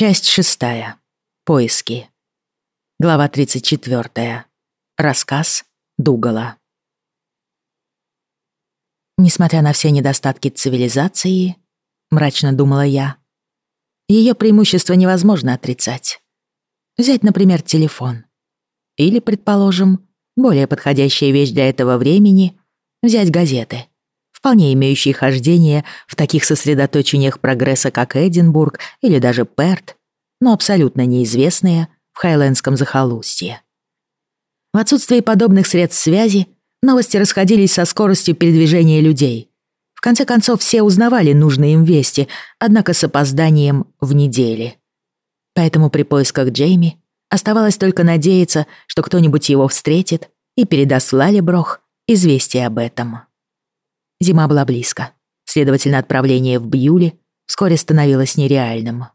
Часть шестая. Поиски. Глава 34. Рассказ Дугала. Несмотря на все недостатки цивилизации, мрачно думала я, ее преимущество невозможно отрицать. Взять, например, телефон. Или, предположим, более подходящая вещь для этого времени — взять газеты, вполне имеющие хождение в таких сосредоточениях прогресса, как Эдинбург или даже Перт, но абсолютно неизвестные в Хайлендском захолустье. В отсутствии подобных средств связи новости расходились со скоростью передвижения людей. В конце концов, все узнавали нужные им вести, однако с опозданием в недели. Поэтому при поисках Джейми оставалось только надеяться, что кто-нибудь его встретит и передаст Лалеброх известие об этом. Зима была близко, следовательно, отправление в Бьюли вскоре становилось нереальным.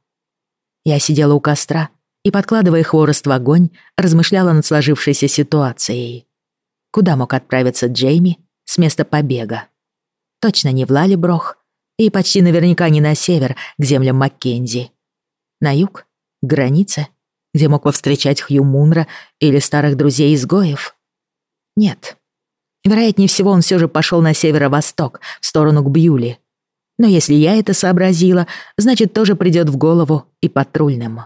Я сидела у костра и, подкладывая хворост в огонь, размышляла над сложившейся ситуацией. Куда мог отправиться Джейми с места побега? Точно не в Лалеброх и почти наверняка не на север, к землям Маккензи. На юг Граница, где мог повстречать Хью Мунра или старых друзей-изгоев? Нет. Вероятнее всего, он все же пошел на северо-восток, в сторону к Бьюли. Но если я это сообразила, значит, тоже придет в голову и патрульным.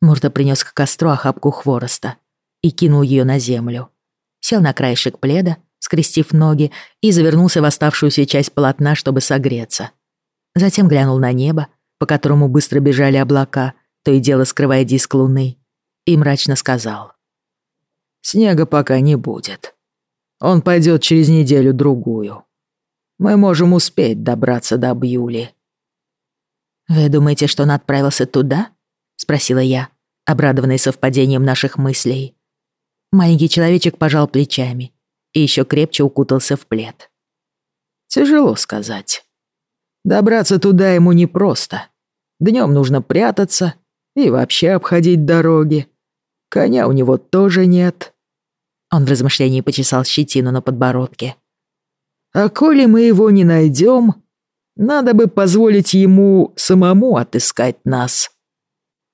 Мурта принес к костру охапку хвороста и кинул ее на землю. Сел на краешек пледа, скрестив ноги, и завернулся в оставшуюся часть полотна, чтобы согреться. Затем глянул на небо, по которому быстро бежали облака, то и дело скрывая диск луны, и мрачно сказал. «Снега пока не будет. Он пойдет через неделю-другую. Мы можем успеть добраться до Бьюли». «Вы думаете, что он отправился туда?» — спросила я, обрадованный совпадением наших мыслей. Маленький человечек пожал плечами и еще крепче укутался в плед. «Тяжело сказать. Добраться туда ему непросто. Днем нужно прятаться и вообще обходить дороги. Коня у него тоже нет. Он в размышлении почесал щетину на подбородке. А коли мы его не найдем, надо бы позволить ему самому отыскать нас.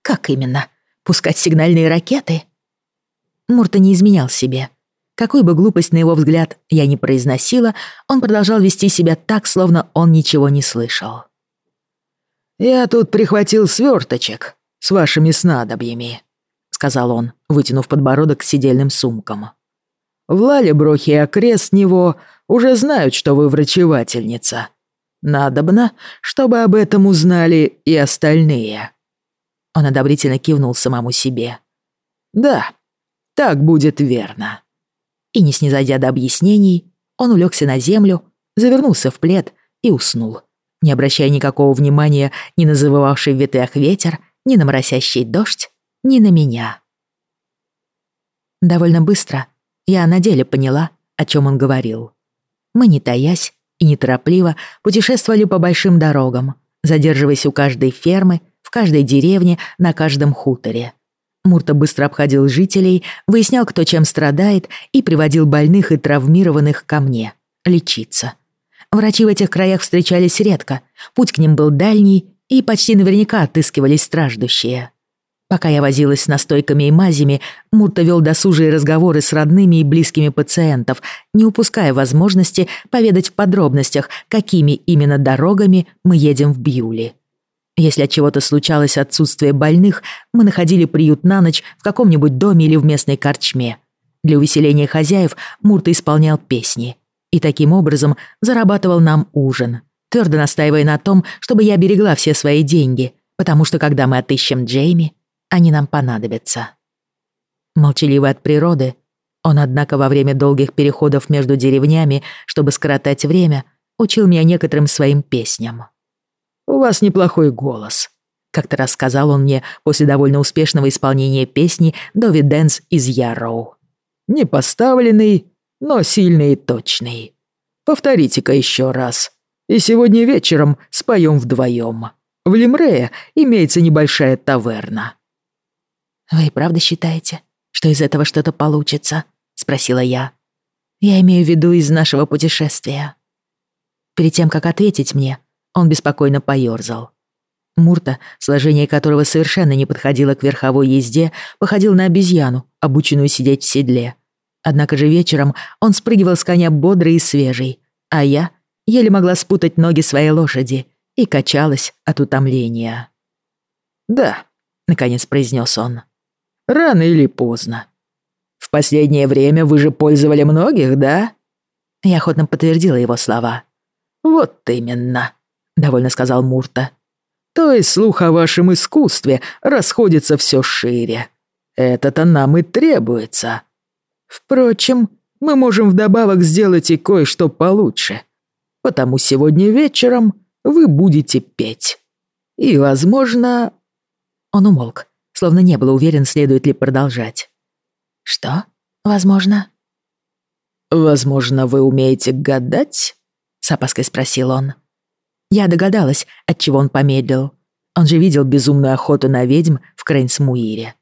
Как именно? Пускать сигнальные ракеты? Мурта не изменял себе. Какую бы глупость на его взгляд я ни произносила, он продолжал вести себя так, словно он ничего не слышал. «Я тут прихватил сверточек с вашими снадобьями», — сказал он, вытянув подбородок к сидельным сумкам. «В Лалеброхе и окрест него уже знают, что вы врачевательница. Надобно, чтобы об этом узнали и остальные». Он одобрительно кивнул самому себе. «Да, так будет верно» и, не снизойдя до объяснений, он улегся на землю, завернулся в плед и уснул, не обращая никакого внимания ни на завывавший в ветвях ветер, ни на моросящий дождь, ни на меня. Довольно быстро я на деле поняла, о чем он говорил. Мы, не таясь и неторопливо, путешествовали по большим дорогам, задерживаясь у каждой фермы, в каждой деревне, на каждом хуторе. Мурта быстро обходил жителей, выяснял, кто чем страдает, и приводил больных и травмированных ко мне лечиться. Врачи в этих краях встречались редко, путь к ним был дальний, и почти наверняка отыскивались страждущие. Пока я возилась с настойками и мазями, Мурта вел досужие разговоры с родными и близкими пациентов, не упуская возможности поведать в подробностях, какими именно дорогами мы едем в Бьюли. Если от чего-то случалось отсутствие больных, мы находили приют на ночь в каком-нибудь доме или в местной корчме. Для увеселения хозяев Мурта исполнял песни. И таким образом зарабатывал нам ужин, твердо настаивая на том, чтобы я берегла все свои деньги, потому что когда мы отыщем Джейми, они нам понадобятся. Молчаливый от природы, он, однако, во время долгих переходов между деревнями, чтобы скоротать время, учил меня некоторым своим песням. «У вас неплохой голос», — как-то рассказал он мне после довольно успешного исполнения песни «Дови Дэнс» из Ярроу. «Не поставленный, но сильный и точный. Повторите-ка еще раз. И сегодня вечером споем вдвоем. В Лимрее имеется небольшая таверна». «Вы и правда считаете, что из этого что-то получится?» — спросила я. «Я имею в виду из нашего путешествия». Перед тем, как ответить мне, он беспокойно поёрзал. Мурта, сложение которого совершенно не подходило к верховой езде, походил на обезьяну, обученную сидеть в седле. Однако же вечером он спрыгивал с коня бодрый и свежий, а я еле могла спутать ноги своей лошади и качалась от утомления. «Да», — наконец произнес он, — «рано или поздно. В последнее время вы же пользовали многих, да?» Я охотно подтвердила его слова. «Вот именно», — довольно сказал Мурта. «То есть слух о вашем искусстве расходится все шире. Это-то нам и требуется. Впрочем, мы можем вдобавок сделать и кое-что получше. Потому сегодня вечером вы будете петь. И, возможно...» Он умолк, словно не был уверен, следует ли продолжать. «Что? Возможно?» «Возможно, вы умеете гадать?» — с опаской спросил он. Я догадалась, от чего он помедлил. Он же видел безумную охоту на ведьм в Крейнсмуире.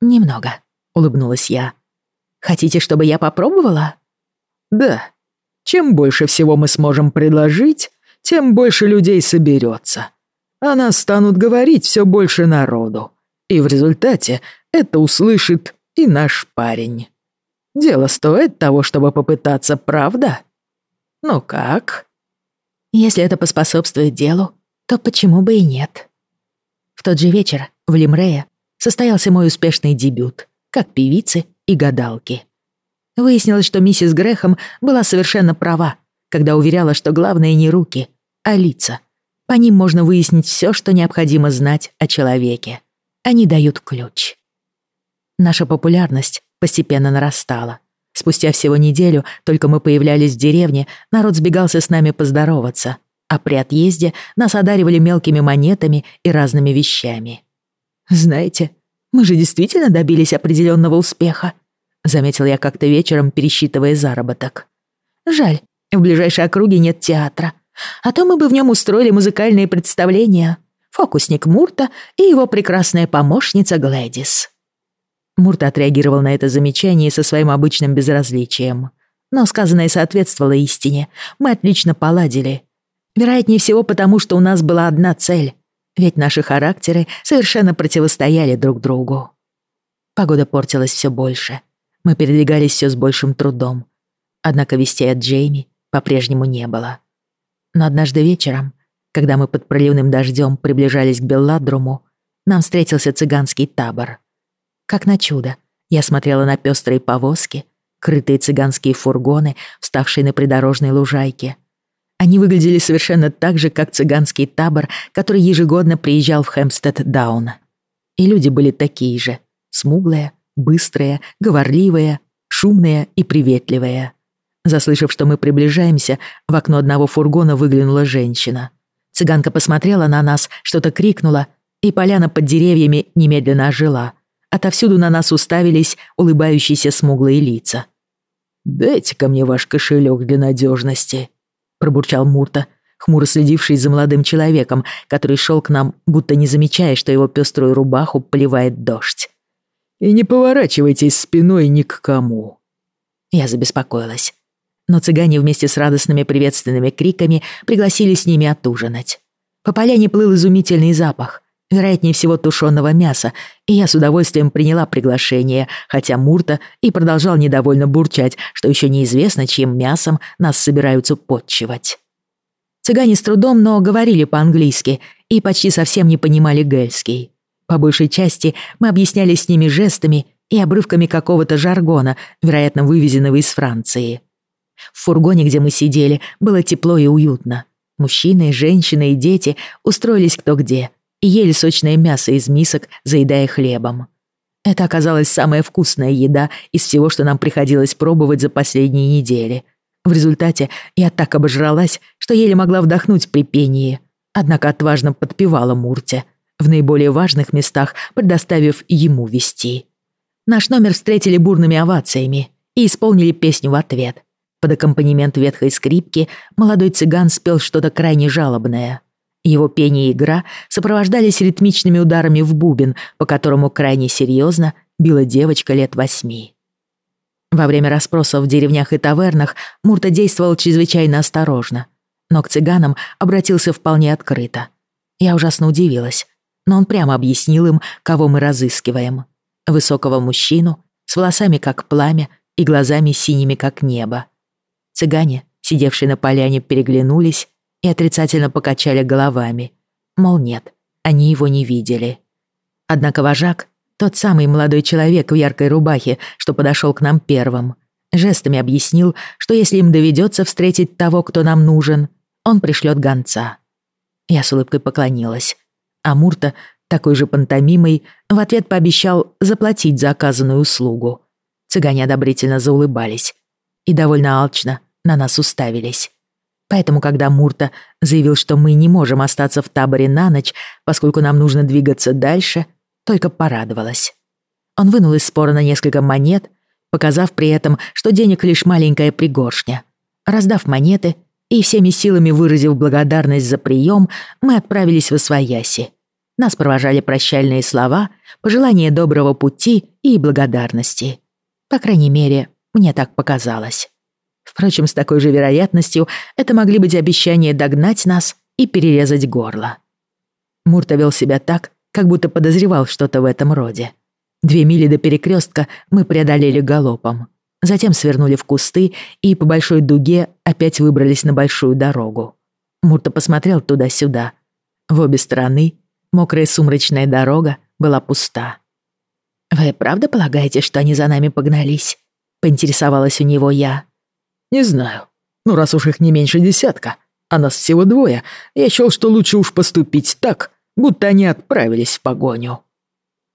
«Немного», — улыбнулась я. «Хотите, чтобы я попробовала?» «Да. Чем больше всего мы сможем предложить, тем больше людей соберется. А нас станут говорить все больше народу. И в результате это услышит и наш парень». Дело стоит того, чтобы попытаться, правда? Ну как? Если это поспособствует делу, то почему бы и нет? В тот же вечер в Лимрее состоялся мой успешный дебют, как певицы и гадалки. Выяснилось, что миссис Грехом была совершенно права, когда уверяла, что главное не руки, а лица. По ним можно выяснить все, что необходимо знать о человеке. Они дают ключ. Наша популярность постепенно нарастала. Спустя всего неделю, только мы появлялись в деревне, народ сбегался с нами поздороваться, а при отъезде нас одаривали мелкими монетами и разными вещами. «Знаете, мы же действительно добились определенного успеха», заметил я как-то вечером, пересчитывая заработок. «Жаль, в ближайшей округе нет театра, а то мы бы в нем устроили музыкальные представления. Фокусник Мурта и его прекрасная помощница Глэдис». Мурт отреагировал на это замечание со своим обычным безразличием. Но сказанное соответствовало истине. Мы отлично поладили. Вероятнее всего потому, что у нас была одна цель. Ведь наши характеры совершенно противостояли друг другу. Погода портилась все больше. Мы передвигались все с большим трудом. Однако вестей от Джейми по-прежнему не было. Но однажды вечером, когда мы под проливным дождем приближались к Белладруму, нам встретился цыганский табор — как на чудо, я смотрела на пестрые повозки, крытые цыганские фургоны, вставшие на придорожной лужайке. Они выглядели совершенно так же, как цыганский табор, который ежегодно приезжал в Хэмпстед-Даун. И люди были такие же. Смуглые, быстрые, говорливые, шумные и приветливые. Заслышав, что мы приближаемся, в окно одного фургона выглянула женщина. Цыганка посмотрела на нас, что-то крикнула, и поляна под деревьями немедленно ожила. Отовсюду на нас уставились улыбающиеся смуглые лица. «Дайте-ка мне ваш кошелек для надежности», — пробурчал Мурта, хмуро следивший за молодым человеком, который шел к нам, будто не замечая, что его пеструю рубаху поливает дождь. «И не поворачивайтесь спиной ни к кому». Я забеспокоилась. Но цыгане вместе с радостными приветственными криками пригласили с ними отужинать. По поляне плыл изумительный запах — вероятнее всего тушеного мяса, и я с удовольствием приняла приглашение, хотя Мурта и продолжал недовольно бурчать, что еще неизвестно, чьим мясом нас собираются подчивать. Цыгане с трудом, но говорили по-английски и почти совсем не понимали гельский. По большей части мы объяснялись с ними жестами и обрывками какого-то жаргона, вероятно, вывезенного из Франции. В фургоне, где мы сидели, было тепло и уютно. Мужчины, женщины и дети устроились кто где — и ели сочное мясо из мисок, заедая хлебом. Это оказалась самая вкусная еда из всего, что нам приходилось пробовать за последние недели. В результате я так обожралась, что еле могла вдохнуть при пении, однако отважно подпевала Мурте, в наиболее важных местах предоставив ему вести. Наш номер встретили бурными овациями и исполнили песню в ответ. Под аккомпанемент ветхой скрипки молодой цыган спел что-то крайне жалобное — его пение и игра сопровождались ритмичными ударами в бубен, по которому крайне серьезно била девочка лет восьми. Во время расспросов в деревнях и тавернах Мурта действовал чрезвычайно осторожно, но к цыганам обратился вполне открыто. Я ужасно удивилась, но он прямо объяснил им, кого мы разыскиваем. Высокого мужчину, с волосами как пламя и глазами синими как небо. Цыгане, сидевшие на поляне, переглянулись и отрицательно покачали головами. Мол, нет, они его не видели. Однако вожак, тот самый молодой человек в яркой рубахе, что подошел к нам первым, жестами объяснил, что если им доведется встретить того, кто нам нужен, он пришлет гонца. Я с улыбкой поклонилась. А Мурта, такой же пантомимой, в ответ пообещал заплатить за оказанную услугу. Цыгане одобрительно заулыбались и довольно алчно на нас уставились. Поэтому, когда Мурта заявил, что мы не можем остаться в таборе на ночь, поскольку нам нужно двигаться дальше, только порадовалась. Он вынул из спора на несколько монет, показав при этом, что денег лишь маленькая пригоршня. Раздав монеты и всеми силами выразив благодарность за прием, мы отправились в Освояси. Нас провожали прощальные слова, пожелания доброго пути и благодарности. По крайней мере, мне так показалось. Впрочем, с такой же вероятностью это могли быть обещания догнать нас и перерезать горло. Мурта вел себя так, как будто подозревал что-то в этом роде. Две мили до перекрестка мы преодолели галопом. Затем свернули в кусты и по большой дуге опять выбрались на большую дорогу. Мурта посмотрел туда-сюда. В обе стороны мокрая сумрачная дорога была пуста. «Вы правда полагаете, что они за нами погнались?» — поинтересовалась у него я. «Не знаю. Ну, раз уж их не меньше десятка, а нас всего двое, я счёл, что лучше уж поступить так, будто они отправились в погоню».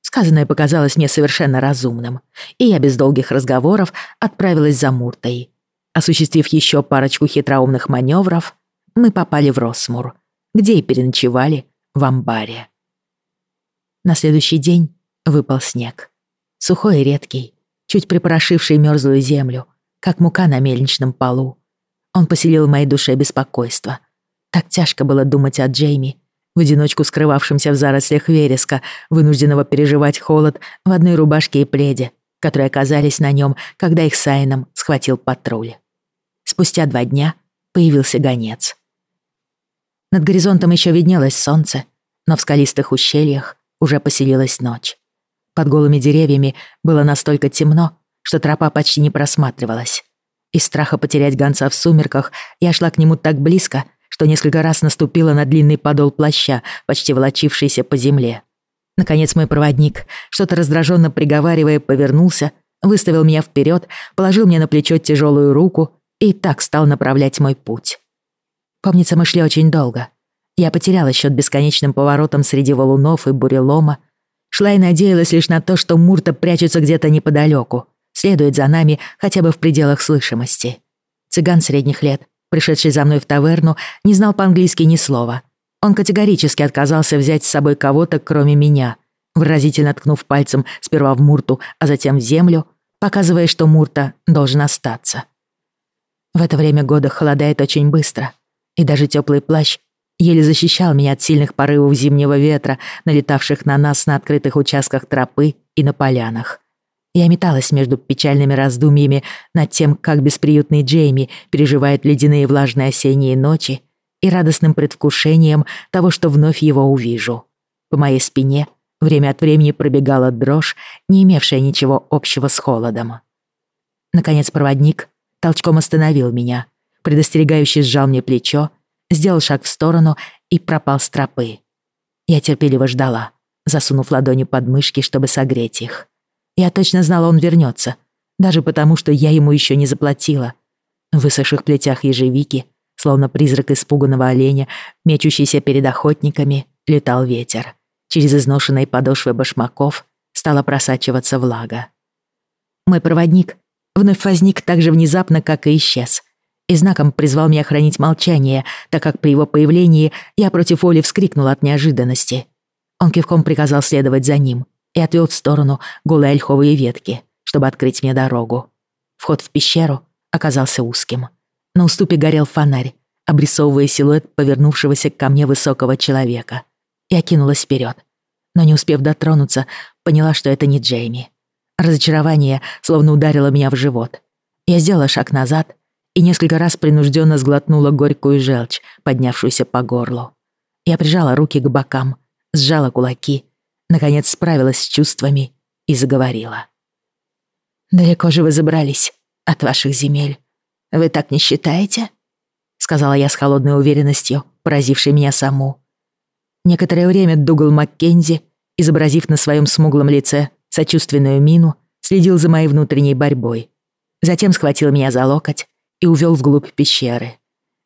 Сказанное показалось мне совершенно разумным, и я без долгих разговоров отправилась за Муртой. Осуществив еще парочку хитроумных маневров, мы попали в Росмур, где и переночевали в амбаре. На следующий день выпал снег. Сухой и редкий, чуть припорошивший мёрзлую землю, как мука на мельничном полу. Он поселил в моей душе беспокойство. Так тяжко было думать о Джейми, в одиночку скрывавшемся в зарослях вереска, вынужденного переживать холод в одной рубашке и пледе, которые оказались на нем, когда их Сайном схватил патруль. Спустя два дня появился гонец. Над горизонтом еще виднелось солнце, но в скалистых ущельях уже поселилась ночь. Под голыми деревьями было настолько темно, что тропа почти не просматривалась. Из страха потерять гонца в сумерках я шла к нему так близко, что несколько раз наступила на длинный подол плаща, почти волочившийся по земле. Наконец мой проводник, что-то раздраженно приговаривая, повернулся, выставил меня вперед, положил мне на плечо тяжелую руку и так стал направлять мой путь. Помнится, мы шли очень долго. Я потеряла счет бесконечным поворотом среди валунов и бурелома, шла и надеялась лишь на то, что Мурта прячется где-то неподалеку, следует за нами хотя бы в пределах слышимости. Цыган средних лет, пришедший за мной в таверну, не знал по-английски ни слова. Он категорически отказался взять с собой кого-то, кроме меня, выразительно ткнув пальцем сперва в Мурту, а затем в землю, показывая, что Мурта должен остаться. В это время года холодает очень быстро, и даже теплый плащ еле защищал меня от сильных порывов зимнего ветра, налетавших на нас на открытых участках тропы и на полянах. Я металась между печальными раздумьями над тем, как бесприютный Джейми переживает ледяные влажные осенние ночи, и радостным предвкушением того, что вновь его увижу. По моей спине время от времени пробегала дрожь, не имевшая ничего общего с холодом. Наконец проводник толчком остановил меня, предостерегающе сжал мне плечо, сделал шаг в сторону и пропал с тропы. Я терпеливо ждала, засунув ладони под мышки, чтобы согреть их. Я точно знала, он вернется, даже потому, что я ему еще не заплатила. В высохших плетях ежевики, словно призрак испуганного оленя, мечущийся перед охотниками, летал ветер. Через изношенные подошвы башмаков стала просачиваться влага. Мой проводник вновь возник так же внезапно, как и исчез, и знаком призвал меня хранить молчание, так как при его появлении я против воли вскрикнула от неожиданности. Он кивком приказал следовать за ним, и отвел в сторону голые ольховые ветки, чтобы открыть мне дорогу. Вход в пещеру оказался узким. На уступе горел фонарь, обрисовывая силуэт повернувшегося ко мне высокого человека. Я кинулась вперед, но не успев дотронуться, поняла, что это не Джейми. Разочарование словно ударило меня в живот. Я сделала шаг назад и несколько раз принужденно сглотнула горькую желчь, поднявшуюся по горлу. Я прижала руки к бокам, сжала кулаки, наконец справилась с чувствами и заговорила. «Далеко же вы забрались от ваших земель. Вы так не считаете?» Сказала я с холодной уверенностью, поразившей меня саму. Некоторое время Дугал Маккензи, изобразив на своем смуглом лице сочувственную мину, следил за моей внутренней борьбой. Затем схватил меня за локоть и увел вглубь пещеры.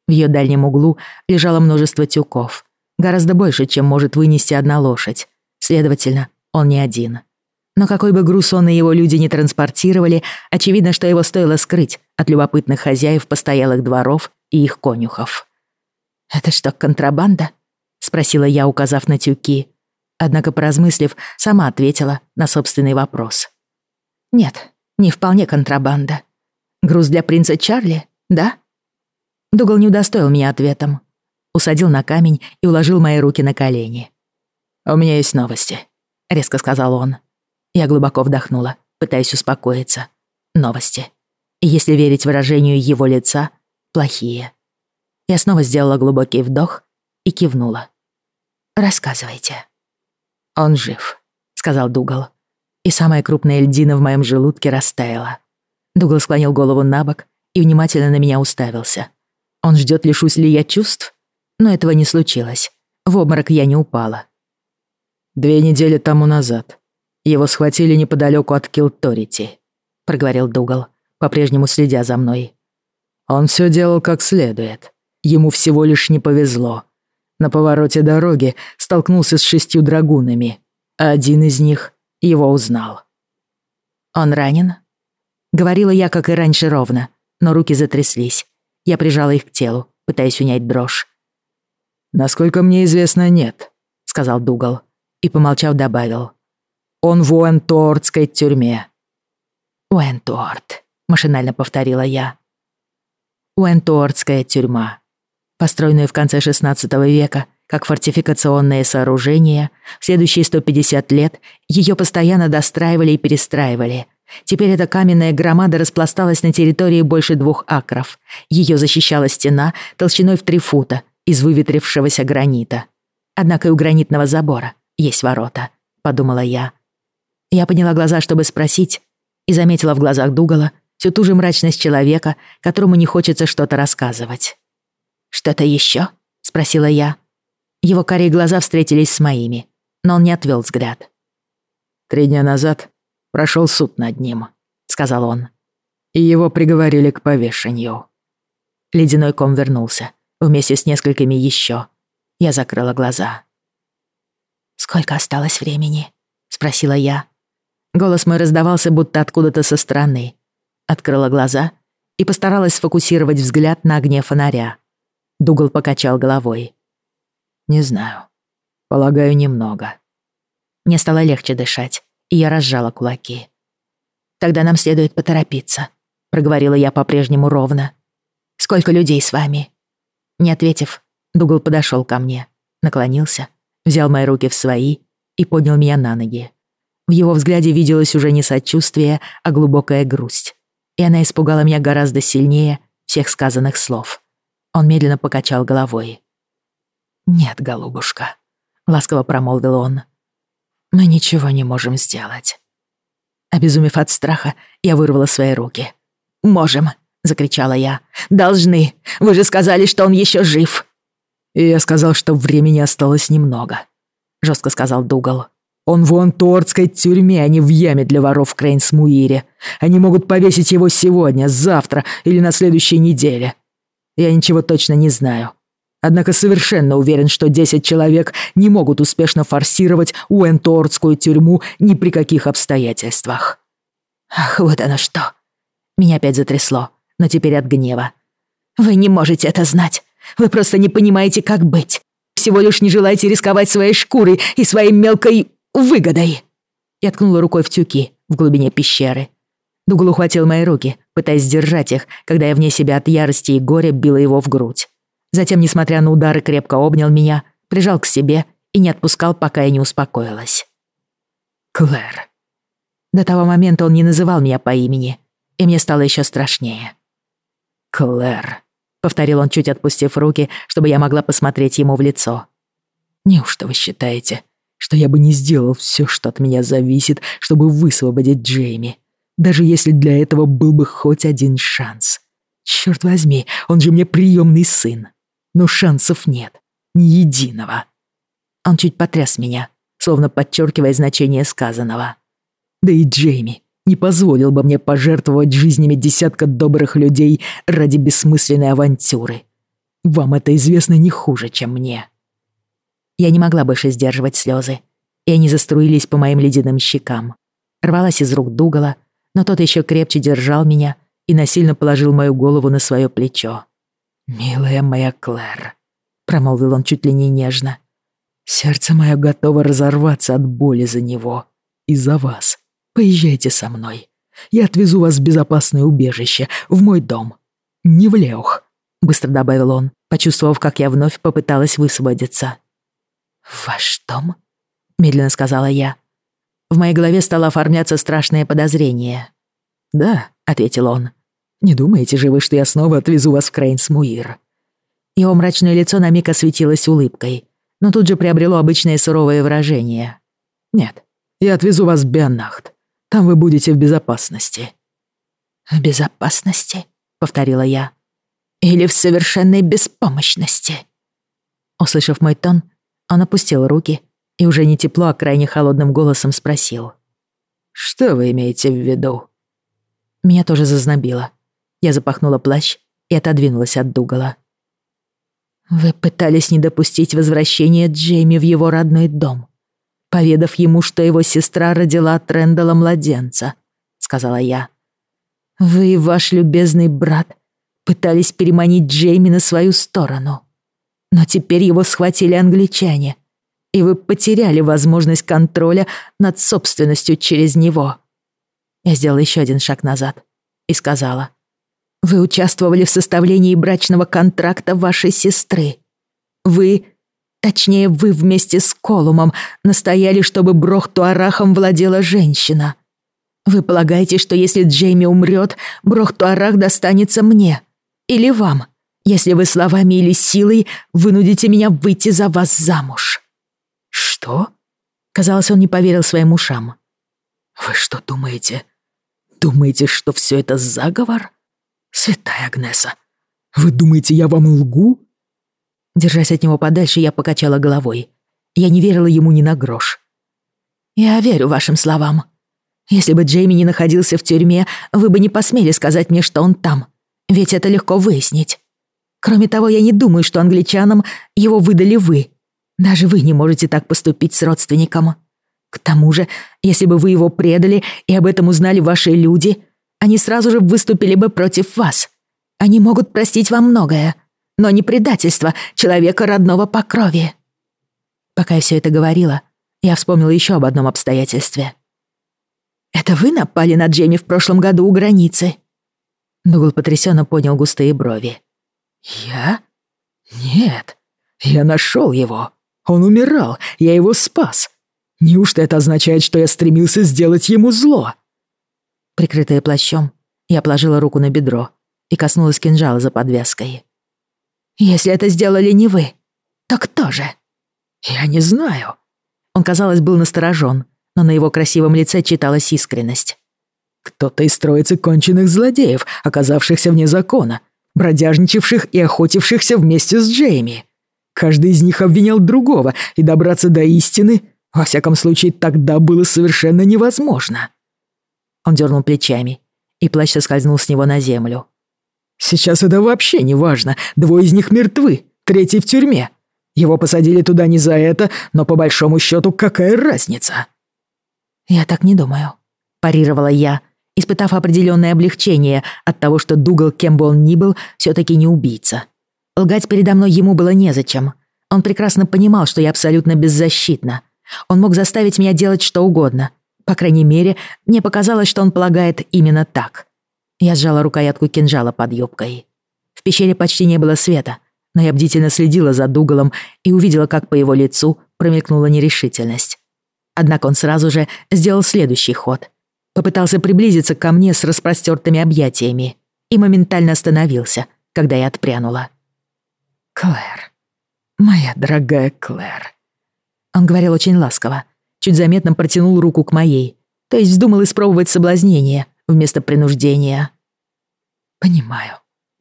В ее дальнем углу лежало множество тюков, гораздо больше, чем может вынести одна лошадь. Следовательно, он не один. Но какой бы груз он и его люди не транспортировали, очевидно, что его стоило скрыть от любопытных хозяев постоялых дворов и их конюхов. «Это что, контрабанда?» — спросила я, указав на тюки. Однако, поразмыслив, сама ответила на собственный вопрос. «Нет, не вполне контрабанда. Груз для принца Чарли, да?» Дугал не удостоил меня ответом. Усадил на камень и уложил мои руки на колени. «У меня есть новости», — резко сказал он. Я глубоко вдохнула, пытаясь успокоиться. Новости. Если верить выражению его лица, плохие. Я снова сделала глубокий вдох и кивнула. «Рассказывайте». «Он жив», — сказал Дугал. И самая крупная льдина в моем желудке растаяла. Дугал склонил голову на бок и внимательно на меня уставился. Он ждет, лишусь ли я чувств? Но этого не случилось. В обморок я не упала. «Две недели тому назад. Его схватили неподалеку от Килторити», — проговорил Дугал, по-прежнему следя за мной. «Он все делал как следует. Ему всего лишь не повезло. На повороте дороги столкнулся с шестью драгунами, а один из них его узнал». «Он ранен?» Говорила я, как и раньше, ровно, но руки затряслись. Я прижала их к телу, пытаясь унять дрожь. «Насколько мне известно, нет», — сказал Дугал и, помолчав, добавил. «Он в Уэнтуортской тюрьме». «Уэнтуорт», — машинально повторила я. Уэнтуортская тюрьма. Построенная в конце XVI века как фортификационное сооружение, в следующие 150 лет ее постоянно достраивали и перестраивали. Теперь эта каменная громада распласталась на территории больше двух акров. Ее защищала стена толщиной в три фута из выветрившегося гранита. Однако и у гранитного забора есть ворота, подумала я. Я подняла глаза, чтобы спросить, и заметила в глазах Дугала всю ту же мрачность человека, которому не хочется что-то рассказывать. «Что-то еще?» — спросила я. Его карие глаза встретились с моими, но он не отвел взгляд. «Три дня назад прошел суд над ним», — сказал он. «И его приговорили к повешению». Ледяной ком вернулся, вместе с несколькими еще. Я закрыла глаза. «Сколько осталось времени?» — спросила я. Голос мой раздавался будто откуда-то со стороны. Открыла глаза и постаралась сфокусировать взгляд на огне фонаря. Дугал покачал головой. «Не знаю. Полагаю, немного». Мне стало легче дышать, и я разжала кулаки. «Тогда нам следует поторопиться», — проговорила я по-прежнему ровно. «Сколько людей с вами?» Не ответив, Дугал подошел ко мне, наклонился взял мои руки в свои и поднял меня на ноги. В его взгляде виделось уже не сочувствие, а глубокая грусть. И она испугала меня гораздо сильнее всех сказанных слов. Он медленно покачал головой. «Нет, голубушка», — ласково промолвил он. «Мы ничего не можем сделать». Обезумев от страха, я вырвала свои руки. «Можем», — закричала я. «Должны. Вы же сказали, что он еще жив». «И я сказал, что времени осталось немного», — жестко сказал Дугал. «Он в Уантуортской тюрьме, а не в яме для воров в Крейнсмуире. Они могут повесить его сегодня, завтра или на следующей неделе. Я ничего точно не знаю. Однако совершенно уверен, что 10 человек не могут успешно форсировать Уэнтуортскую тюрьму ни при каких обстоятельствах». «Ах, вот оно что!» Меня опять затрясло, но теперь от гнева. «Вы не можете это знать. Вы просто не понимаете, как быть. Всего лишь не желаете рисковать своей шкурой и своей мелкой выгодой». Я ткнула рукой в тюки в глубине пещеры. Дугл ухватил мои руки, пытаясь сдержать их, когда я вне себя от ярости и горя била его в грудь. Затем, несмотря на удары, крепко обнял меня, прижал к себе и не отпускал, пока я не успокоилась. «Клэр». До того момента он не называл меня по имени, и мне стало еще страшнее. «Клэр», повторил он, чуть отпустив руки, чтобы я могла посмотреть ему в лицо. Неужто вы считаете, что я бы не сделал все, что от меня зависит, чтобы высвободить Джейми, даже если для этого был бы хоть один шанс? Черт возьми, он же мне приемный сын. Но шансов нет, ни единого. Он чуть потряс меня, словно подчеркивая значение сказанного. Да и Джейми не позволил бы мне пожертвовать жизнями десятка добрых людей ради бессмысленной авантюры. Вам это известно не хуже, чем мне. Я не могла больше сдерживать слезы, и они заструились по моим ледяным щекам. Рвалась из рук Дугала, но тот еще крепче держал меня и насильно положил мою голову на свое плечо. «Милая моя Клэр», — промолвил он чуть ли не нежно, — «сердце мое готово разорваться от боли за него и за вас. Поезжайте со мной. Я отвезу вас в безопасное убежище, в мой дом. Не в Леух», — быстро добавил он, почувствовав, как я вновь попыталась высвободиться. «Ваш дом?» — медленно сказала я. В моей голове стало оформляться страшное подозрение. «Да», — ответил он. «Не думаете же вы, что я снова отвезу вас в Крейнсмуир?» Его мрачное лицо на миг осветилось улыбкой, но тут же приобрело обычное суровое выражение. «Нет, я отвезу вас в Беннахт. Там вы будете в безопасности». «В безопасности?» — повторила я. «Или в совершенной беспомощности?» Услышав мой тон, он опустил руки и уже не тепло, а крайне холодным голосом спросил. «Что вы имеете в виду?» Меня тоже зазнобило. Я запахнула плащ и отодвинулась от Дугала. «Вы пытались не допустить возвращения Джейми в его родной дом, поведав ему, что его сестра родила от Рэндала младенца», — сказала я. «Вы и ваш любезный брат пытались переманить Джейми на свою сторону». Но теперь его схватили англичане, и вы потеряли возможность контроля над собственностью через него. Я сделала еще один шаг назад и сказала. Вы участвовали в составлении брачного контракта вашей сестры. Вы, точнее, вы вместе с Колумом настояли, чтобы Брохтуарахом владела женщина. Вы полагаете, что если Джейми умрет, Брохтуарах достанется мне или вам? если вы словами или силой вынудите меня выйти за вас замуж». «Что?» Казалось, он не поверил своим ушам. «Вы что думаете? Думаете, что все это заговор? Святая Агнеса, вы думаете, я вам лгу?» Держась от него подальше, я покачала головой. Я не верила ему ни на грош. «Я верю вашим словам. Если бы Джейми не находился в тюрьме, вы бы не посмели сказать мне, что он там. Ведь это легко выяснить. Кроме того, я не думаю, что англичанам его выдали вы. Даже вы не можете так поступить с родственником. К тому же, если бы вы его предали и об этом узнали ваши люди, они сразу же выступили бы против вас. Они могут простить вам многое, но не предательство человека родного по крови. Пока я все это говорила, я вспомнила еще об одном обстоятельстве. «Это вы напали на Джейми в прошлом году у границы?» Дугл потрясенно поднял густые брови. «Я? Нет. Я нашел его. Он умирал. Я его спас. Неужто это означает, что я стремился сделать ему зло?» Прикрытая плащом, я положила руку на бедро и коснулась кинжала за подвеской. «Если это сделали не вы, то кто же?» «Я не знаю». Он, казалось, был насторожен, но на его красивом лице читалась искренность. «Кто-то из троицы конченых злодеев, оказавшихся вне закона, бродяжничавших и охотившихся вместе с Джейми. Каждый из них обвинял другого, и добраться до истины, во всяком случае, тогда было совершенно невозможно. Он дернул плечами, и плащ соскользнул с него на землю. «Сейчас это вообще не важно. Двое из них мертвы, третий в тюрьме. Его посадили туда не за это, но по большому счету какая разница?» «Я так не думаю», — парировала я, испытав определенное облегчение от того, что Дугал, кем бы он ни был, все-таки не убийца. Лгать передо мной ему было незачем. Он прекрасно понимал, что я абсолютно беззащитна. Он мог заставить меня делать что угодно. По крайней мере, мне показалось, что он полагает именно так. Я сжала рукоятку кинжала под юбкой. В пещере почти не было света, но я бдительно следила за Дугалом и увидела, как по его лицу промелькнула нерешительность. Однако он сразу же сделал следующий ход — попытался приблизиться ко мне с распростертыми объятиями и моментально остановился, когда я отпрянула. «Клэр, моя дорогая Клэр, Он говорил очень ласково, чуть заметно протянул руку к моей, то есть вздумал испробовать соблазнение вместо принуждения. «Понимаю,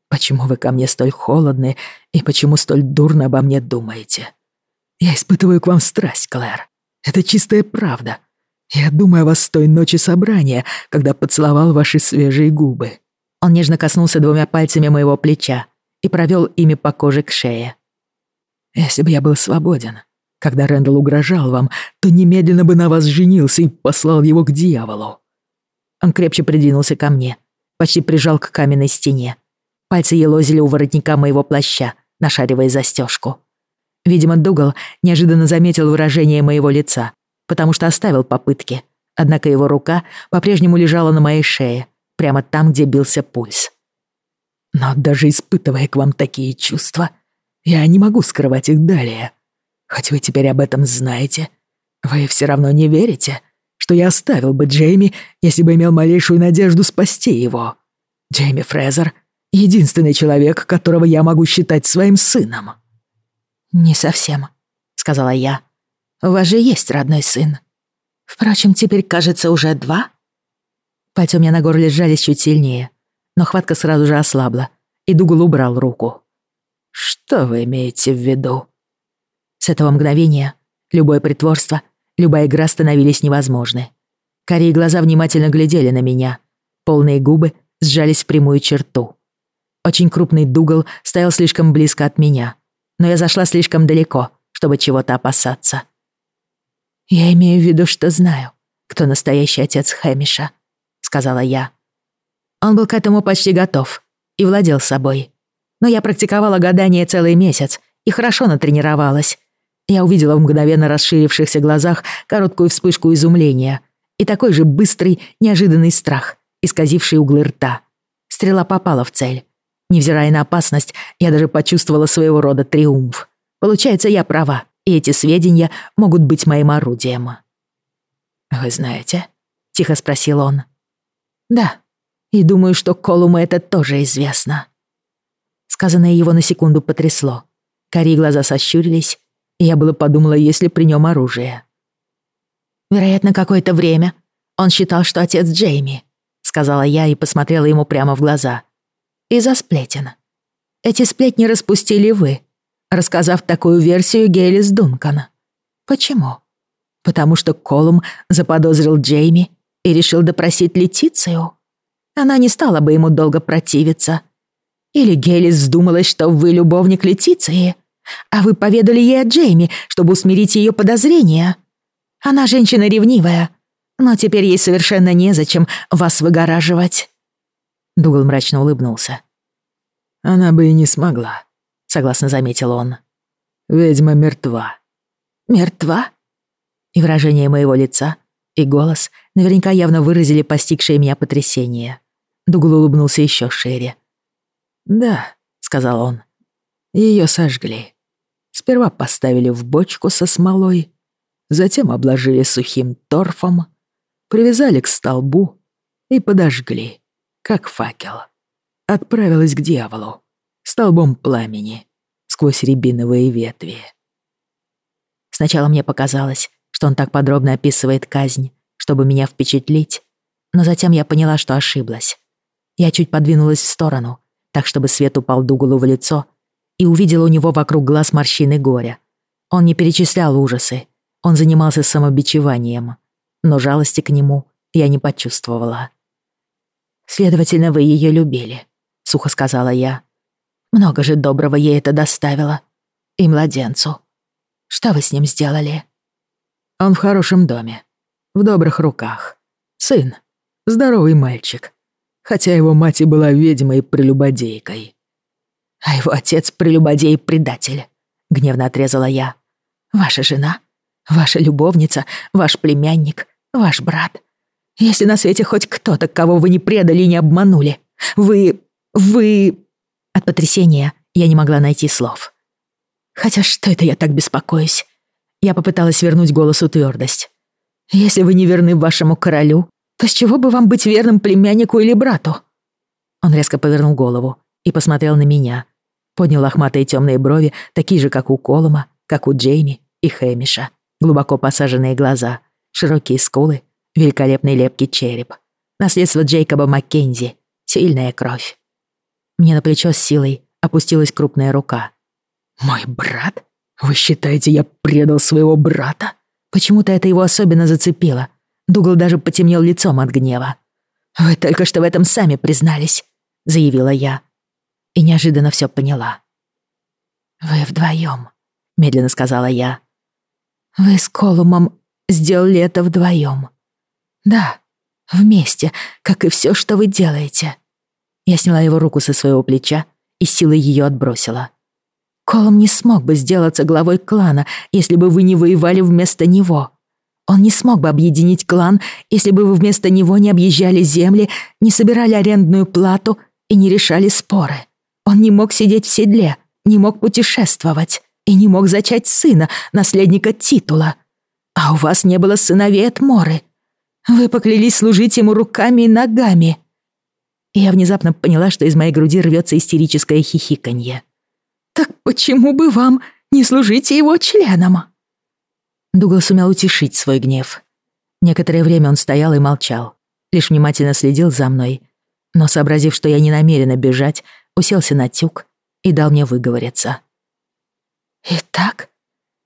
почему вы ко мне столь холодны и почему столь дурно обо мне думаете. Я испытываю к вам страсть, Клэр. Это чистая правда. Я думаю о вас с той ночи собрания, когда поцеловал ваши свежие губы». Он нежно коснулся двумя пальцами моего плеча и провел ими по коже к шее. «Если бы я был свободен, когда Рэндалл угрожал вам, то немедленно бы на вас женился и послал его к дьяволу». Он крепче придвинулся ко мне, почти прижал к каменной стене. Пальцы елозили у воротника моего плаща, нашаривая застежку. Видимо, Дугал неожиданно заметил выражение моего лица, потому что оставил попытки. Однако его рука по-прежнему лежала на моей шее, прямо там, где бился пульс. Но даже испытывая к вам такие чувства, я не могу скрывать их далее. Хоть вы теперь об этом знаете, вы все равно не верите, что я оставил бы Джейми, если бы имел малейшую надежду спасти его. Джейми Фрезер — единственный человек, которого я могу считать своим сыном». «Не совсем», — сказала я. «У вас же есть родной сын. Впрочем, теперь, кажется, уже два». Пальцы у меня на горле сжались чуть сильнее, но хватка сразу же ослабла, и Дугал убрал руку. «Что вы имеете в виду?» С этого мгновения любое притворство, любая игра становились невозможны. Карие глаза внимательно глядели на меня. Полные губы сжались в прямую черту. Очень крупный Дугал стоял слишком близко от меня, но я зашла слишком далеко, чтобы чего-то опасаться. «Я имею в виду, что знаю, кто настоящий отец Хэмиша», — сказала я. Он был к этому почти готов и владел собой. Но я практиковала гадание целый месяц и хорошо натренировалась. Я увидела в мгновенно расширившихся глазах короткую вспышку изумления и такой же быстрый, неожиданный страх, исказивший углы рта. Стрела попала в цель. Невзирая на опасность, я даже почувствовала своего рода триумф. Получается, я права, и эти сведения могут быть моим орудием. «Вы знаете?» — тихо спросил он. «Да, и думаю, что Колуму это тоже известно». Сказанное его на секунду потрясло. Кори глаза сощурились, я было подумала, есть ли при нем оружие. «Вероятно, какое-то время он считал, что отец Джейми», — сказала я и посмотрела ему прямо в глаза. «Из-за сплетен. Эти сплетни распустили вы, рассказав такую версию Гейлис Дункан. Почему? Потому что Колум заподозрил Джейми и решил допросить Летицию? Она не стала бы ему долго противиться. Или Гелис вздумалась, что вы любовник Летиции, а вы поведали ей о Джейми, чтобы усмирить ее подозрения. Она женщина ревнивая, но теперь ей совершенно незачем вас выгораживать». Дугал мрачно улыбнулся. «Она бы и не смогла», — согласно заметил он. «Ведьма мертва». «Мертва?» И выражение моего лица, и голос наверняка явно выразили постигшее меня потрясение. Дугл улыбнулся еще шире. «Да», — сказал он, — «ее сожгли. Сперва поставили в бочку со смолой, затем обложили сухим торфом, привязали к столбу и подожгли, как факел. Отправилась к дьяволу, столбом пламени, сквозь рябиновые ветви. Сначала мне показалось, что он так подробно описывает казнь, чтобы меня впечатлить, но затем я поняла, что ошиблась. Я чуть подвинулась в сторону, так чтобы свет упал Дугалу в лицо, и увидела у него вокруг глаз морщины горя. Он не перечислял ужасы, он занимался самобичеванием, но жалости к нему я не почувствовала. «Следовательно, вы ее любили», — сухо сказала я. «Много же доброго ей это доставило. И младенцу. Что вы с ним сделали?» «Он в хорошем доме, в добрых руках. Сын, здоровый мальчик, хотя его мать и была ведьмой и. А его отец прелюбодей и предатель, гневно отрезала я. Ваша жена, ваша любовница, ваш племянник, ваш брат. Если на свете хоть кто-то, кого вы не предали и не обманули, вы... вы... От потрясения я не могла найти слов. Хотя что это я так беспокоюсь? Я попыталась вернуть голосу твердость. Если вы не верны вашему королю, то с чего бы вам быть верным племяннику или брату?» Он резко повернул голову и посмотрел на меня. Поднял лохматые темные брови, такие же, как у Колума, как у Джейми и Хэмиша, Глубоко посаженные глаза, широкие скулы, великолепный лепкий череп. Наследство Джейкоба Маккензи, сильная кровь. Мне на плечо с силой опустилась крупная рука. «Мой брат? Вы считаете, я предал своего брата?» Почему-то это его особенно зацепило. Дугал даже потемнел лицом от гнева. «Вы только что в этом сами признались», — заявила я. И неожиданно все поняла. «Вы вдвоем», — медленно сказала я. «Вы с Колумом сделали это вдвоем. Да, вместе, как и все, что вы делаете». Я сняла его руку со своего плеча и силой ее отбросила. Колум не смог бы сделаться главой клана, если бы вы не воевали вместо него. Он не смог бы объединить клан, если бы вы вместо него не объезжали земли, не собирали арендную плату и не решали споры. Он не мог сидеть в седле, не мог путешествовать и не мог зачать сына, наследника титула. А у вас не было сыновей от Моры. Вы поклялись служить ему руками и ногами. Я внезапно поняла, что из моей груди рвется истерическое хихиканье. «Так почему бы вам не служить его членом?» Дугал сумел утешить свой гнев. Некоторое время он стоял и молчал, лишь внимательно следил за мной, но, сообразив, что я не намерена бежать, уселся на тюк и дал мне выговориться. «Итак,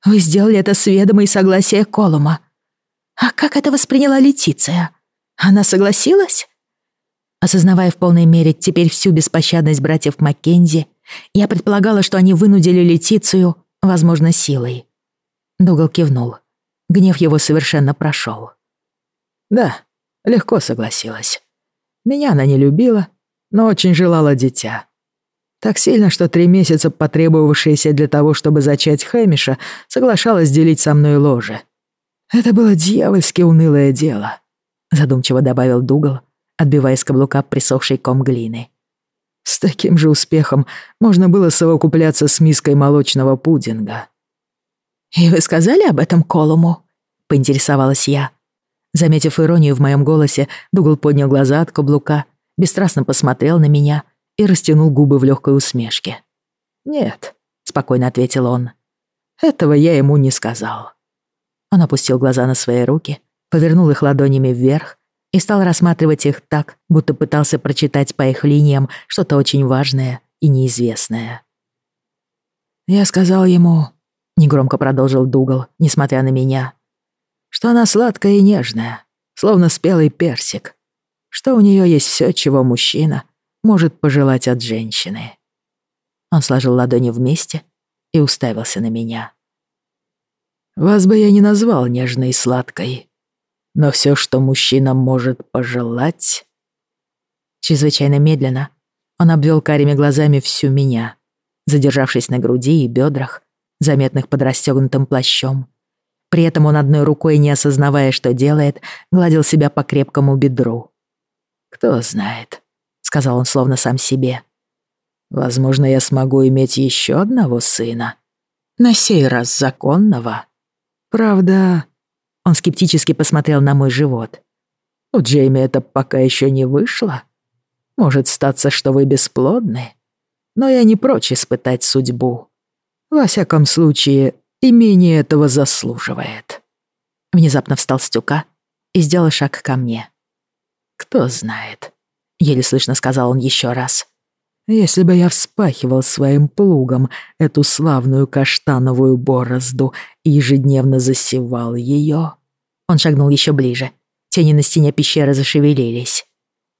вы сделали это с ведома и согласия Колума. А как это восприняла Летиция? Она согласилась?» Осознавая в полной мере теперь всю беспощадность братьев Маккензи, я предполагала, что они вынудили Летицию, возможно, силой. Дугал кивнул. Гнев его совершенно прошел. «Да, легко согласилась. Меня она не любила, но очень желала дитя. Так сильно, что три месяца, потребовавшиеся для того, чтобы зачать Хэмиша, соглашалась делить со мной ложе. Это было дьявольски унылое дело», — задумчиво добавил Дугал, отбивая с каблука присохший ком глины. С таким же успехом можно было совокупляться с миской молочного пудинга. «И вы сказали об этом Колуму?» — поинтересовалась я. Заметив иронию в моем голосе, Дугал поднял глаза от каблука, бесстрастно посмотрел на меня и растянул губы в легкой усмешке. «Нет», — спокойно ответил он. «Этого я ему не сказал». Он опустил глаза на свои руки, повернул их ладонями вверх и стал рассматривать их так, будто пытался прочитать по их линиям что-то очень важное и неизвестное. «Я сказал ему», — негромко продолжил Дугал, несмотря на меня, «что она сладкая и нежная, словно спелый персик, что у нее есть все, чего мужчина может пожелать от женщины». Он сложил ладони вместе и уставился на меня. «Вас бы я не назвал нежной и сладкой», но все, что мужчина может пожелать... Чрезвычайно медленно он обвел карими глазами всю меня, задержавшись на груди и бедрах, заметных под расстегнутым плащом. При этом он одной рукой, не осознавая, что делает, гладил себя по крепкому бедру. «Кто знает», — сказал он словно сам себе. «Возможно, я смогу иметь еще одного сына. На сей раз законного. Правда, он скептически посмотрел на мой живот. «У Джейми это пока еще не вышло. Может статься, что вы бесплодны. Но я не прочь испытать судьбу. Во всяком случае, имение этого заслуживает». Внезапно встал Стюка и сделал шаг ко мне. «Кто знает», — еле слышно сказал он еще раз. Если бы я вспахивал своим плугом эту славную каштановую борозду и ежедневно засевал ее, он шагнул еще ближе. Тени на стене пещеры зашевелились.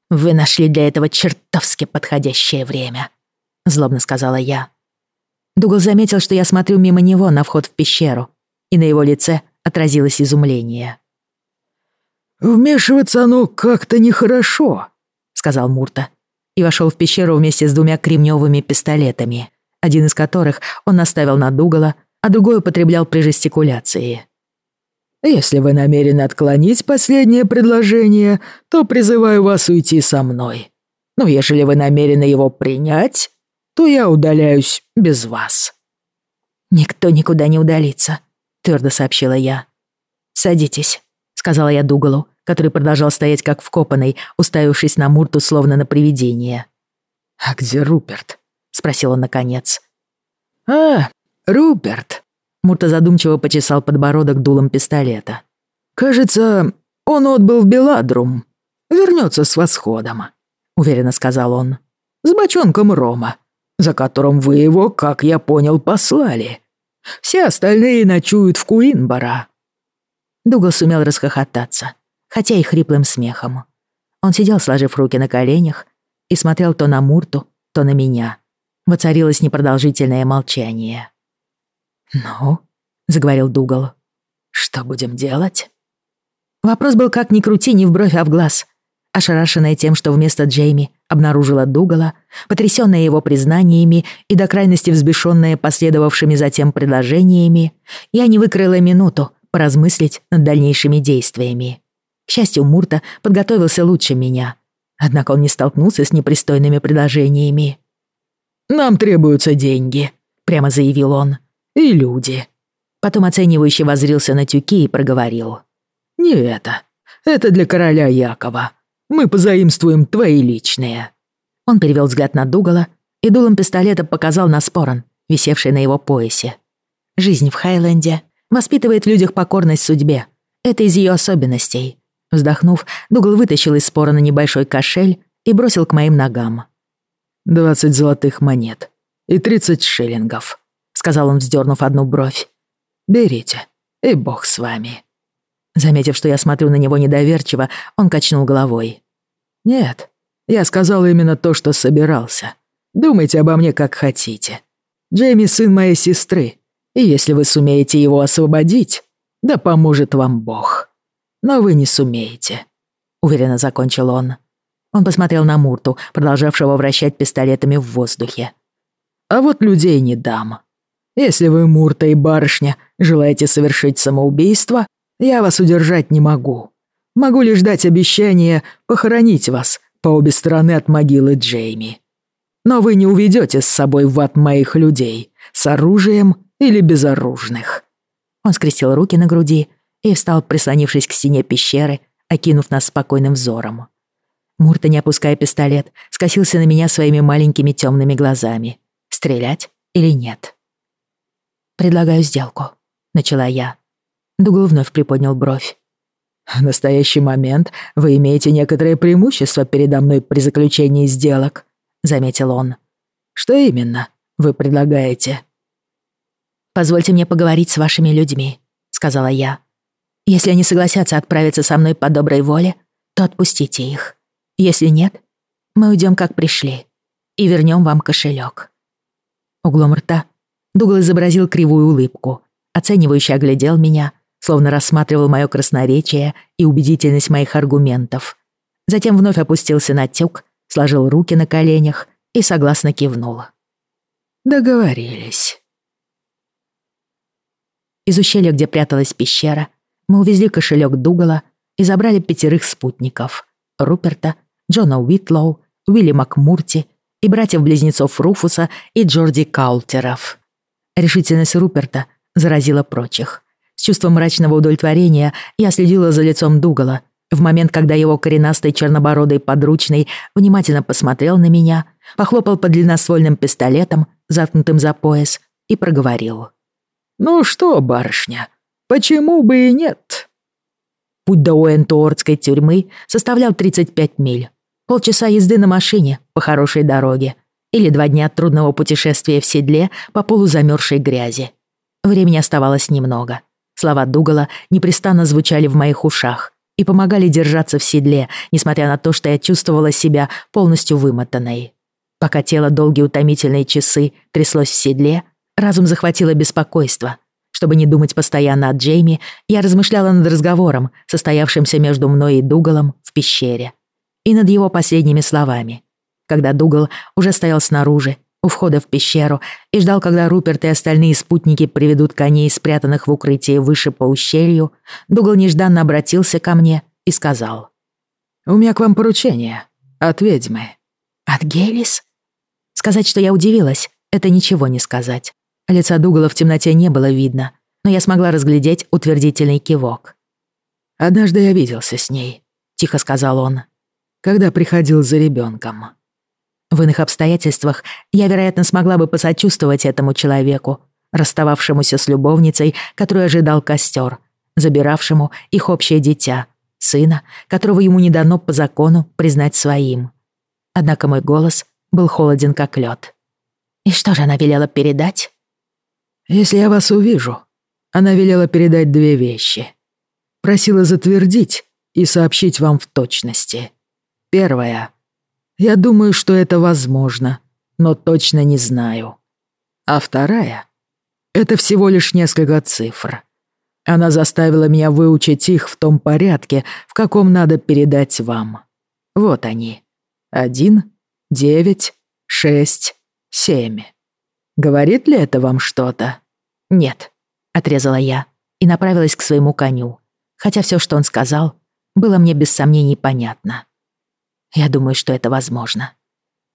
«Вы нашли для этого чертовски подходящее время», — злобно сказала я. Дугал заметил, что я смотрю мимо него на вход в пещеру, и на его лице отразилось изумление. «Вмешиваться оно как-то нехорошо», — сказал Мурта, и вошел в пещеру вместе с двумя кремневыми пистолетами, один из которых он наставил на Дугала, а другой употреблял при жестикуляции. Если вы намерены отклонить последнее предложение, то призываю вас уйти со мной. Но если вы намерены его принять, то я удаляюсь без вас». «Никто никуда не удалится», — твердо сообщила я. «Садитесь», — сказала я Дугалу, который продолжал стоять как вкопанный, уставившись на Мурту словно на привидение. «А где Руперт?» — спросил он наконец. «А, Руперт», Мурта задумчиво почесал подбородок дулом пистолета. «Кажется, он отбыл в Беладрум. Вернется с восходом», — уверенно сказал он. «С бочонком рома, за которым вы его, как я понял, послали. Все остальные ночуют в Куинбара». Дугал сумел расхохотаться, хотя и хриплым смехом. Он сидел, сложив руки на коленях, и смотрел то на Мурту, то на меня. Воцарилось непродолжительное молчание. «Ну?» — заговорил Дугал. «Что будем делать?» Вопрос был как ни крути, ни в бровь, а в глаз. Ошарашенная тем, что вместо Джейми обнаружила Дугала, потрясённая его признаниями и до крайности взбешённая последовавшими затем предложениями, я не выкрыла минуту поразмыслить над дальнейшими действиями. К счастью, Мурта подготовился лучше меня. Однако он не столкнулся с непристойными предложениями. «Нам требуются деньги», — прямо заявил он. «И люди». Потом оценивающе возрился на тюки и проговорил. «Не это. Это для короля Якова. Мы позаимствуем твои личные». Он перевел взгляд на Дугала и дулом пистолета показал на спорон, висевший на его поясе. Жизнь в Хайленде воспитывает в людях покорность судьбе. Это из ее особенностей. Вздохнув, Дугал вытащил из спора на небольшой кошель и бросил к моим ногам. «Двадцать золотых монет и тридцать шиллингов», — сказал он, вздернув одну бровь. «Берите, и бог с вами». Заметив, что я смотрю на него недоверчиво, он качнул головой. «Нет, я сказал именно то, что собирался. Думайте обо мне как хотите. Джейми сын моей сестры, и если вы сумеете его освободить, да поможет вам Бог. Но вы не сумеете», — уверенно закончил он. Он посмотрел на Мурту, продолжавшего вращать пистолетами в воздухе. «А вот людей не дам. Если вы, Мурта и барышня, желаете совершить самоубийство, я вас удержать не могу. Могу лишь дать обещание похоронить вас по обе стороны от могилы Джейми. Но вы не уведете с собой в ад моих людей, с оружием или безоружных». Он скрестил руки на груди и встал, прислонившись к стене пещеры, окинув нас спокойным взором. Мурта, не опуская пистолет, скосился на меня своими маленькими темными глазами. Стрелять или нет? «Предлагаю сделку», — начала я. Дугл вновь приподнял бровь. «В настоящий момент вы имеете некоторое преимущество передо мной при заключении сделок», — заметил он. «Что именно вы предлагаете?» «Позвольте мне поговорить с вашими людьми», — сказала я. «Если они согласятся отправиться со мной по доброй воле, то отпустите их. Если нет, мы уйдем как пришли и вернем вам кошелек. Углом рта Дугл изобразил кривую улыбку, оценивающе оглядел меня словно рассматривал мое красноречие и убедительность моих аргументов. Затем вновь опустился на тюк, сложил руки на коленях и согласно кивнул. «Договорились». Из ущелья, где пряталась пещера, мы увезли кошелек Дугала и забрали пятерых спутников — Руперта, Джона Уитлоу, Уилли Макмурти и братьев-близнецов Руфуса и Джорди Каултеров. Решительность Руперта заразила прочих — с чувством мрачного удовлетворения я следила за лицом Дугала. В момент, когда его коренастый чернобородый подручный внимательно посмотрел на меня, похлопал по длинноствольным пистолетом, заткнутым за пояс, и проговорил. «Ну что, барышня, почему бы и нет?» Путь до Уэнтуортской тюрьмы составлял 35 миль. Полчаса езды на машине по хорошей дороге или два дня трудного путешествия в седле по полузамерзшей грязи. Времени оставалось немного. Слова Дугала непрестанно звучали в моих ушах и помогали держаться в седле, несмотря на то, что я чувствовала себя полностью вымотанной. Пока тело долгие утомительные часы тряслось в седле, разум захватило беспокойство. Чтобы не думать постоянно о Джейми, я размышляла над разговором, состоявшимся между мной и Дугалом в пещере. И над его последними словами. Когда Дугал уже стоял снаружи, у входа в пещеру и ждал, когда Руперт и остальные спутники приведут коней, спрятанных в укрытии выше по ущелью, Дугал нежданно обратился ко мне и сказал. «У меня к вам поручение. От ведьмы». «От Гелис?» Сказать, что я удивилась, это ничего не сказать. Лица Дугала в темноте не было видно, но я смогла разглядеть утвердительный кивок. «Однажды я виделся с ней», — тихо сказал он, — «когда приходил за ребенком. В иных обстоятельствах я, вероятно, смогла бы посочувствовать этому человеку, расстававшемуся с любовницей, которую ожидал костер, забиравшему их общее дитя, сына, которого ему не дано по закону признать своим. Однако мой голос был холоден, как лед. «И что же она велела передать?» «Если я вас увижу, она велела передать две вещи. Просила затвердить и сообщить вам в точности. Первое. Я думаю, что это возможно, но точно не знаю. А вторая — это всего лишь несколько цифр. Она заставила меня выучить их в том порядке, в каком надо передать вам. Вот они. Один, девять, шесть, семь. Говорит ли это вам что-то? Нет, отрезала я и направилась к своему коню, хотя все, что он сказал, было мне без сомнений понятно. Я думаю, что это возможно.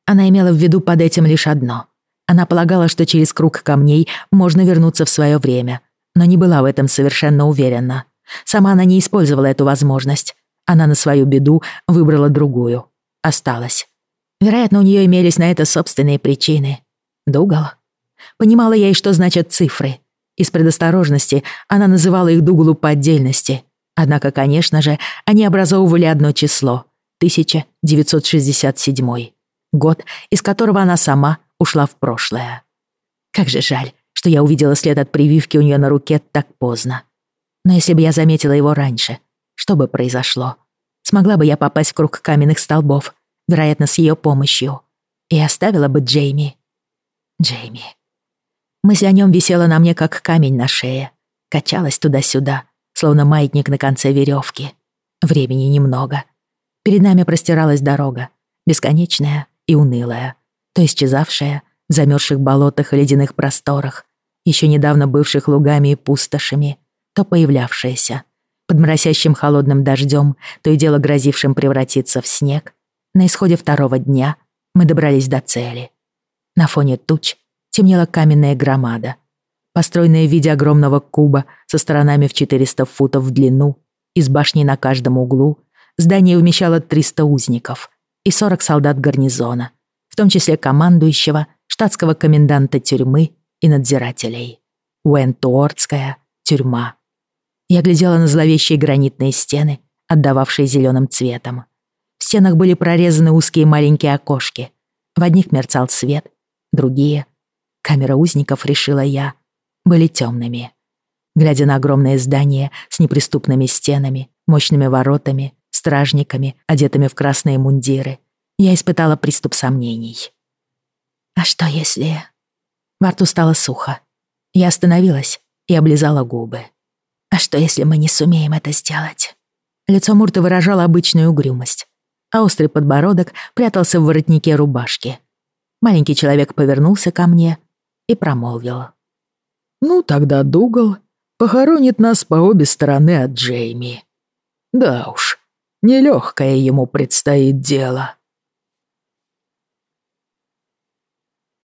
Она имела в виду под этим лишь одно. Она полагала, что через круг камней можно вернуться в свое время, но не была в этом совершенно уверена. Сама она не использовала эту возможность. Она на свою беду выбрала другую. Осталась. Вероятно, у нее имелись на это собственные причины. Дугал. Понимала я и что значат цифры. Из предосторожности она называла их Дугалу по отдельности. Однако, конечно же, они образовывали одно число — 1967 год, из которого она сама ушла в прошлое. Как же жаль, что я увидела след от прививки у нее на руке так поздно. Но если бы я заметила его раньше, что бы произошло? Смогла бы я попасть в круг каменных столбов, вероятно, с ее помощью, и оставила бы Джейми. Джейми. Мысль о нем висела на мне, как камень на шее, качалась туда-сюда, словно маятник на конце веревки. Времени немного. Перед нами простиралась дорога, бесконечная и унылая, то исчезавшая в замерзших болотах и ледяных просторах, еще недавно бывших лугами и пустошами, то появлявшаяся, под моросящим холодным дождем, то и дело грозившим превратиться в снег, на исходе второго дня мы добрались до цели. На фоне туч темнела каменная громада, построенная в виде огромного куба со сторонами в 400 футов в длину и с башней на каждом углу, здание вмещало 300 узников и 40 солдат гарнизона, в том числе командующего, штатского коменданта тюрьмы и надзирателей. Уэнтуортская тюрьма. Я глядела на зловещие гранитные стены, отдававшие зеленым цветом. В стенах были прорезаны узкие маленькие окошки. В одних мерцал свет, другие — камера узников, решила я, были темными. Глядя на огромное здание с неприступными стенами, мощными воротами, стражниками, одетыми в красные мундиры, я испытала приступ сомнений. А что если... Во рту стало сухо. Я остановилась и облизала губы. А что если мы не сумеем это сделать? Лицо Мурта выражало обычную угрюмость, а острый подбородок прятался в воротнике рубашки. Маленький человек повернулся ко мне и промолвил. «Ну, тогда Дугал похоронит нас по обе стороны от Джейми. Да уж, нелегкое ему предстоит дело».